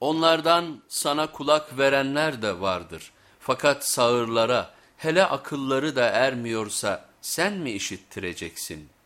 Onlardan sana kulak verenler de vardır. Fakat sağırlara hele akılları da ermiyorsa sen mi işittireceksin?''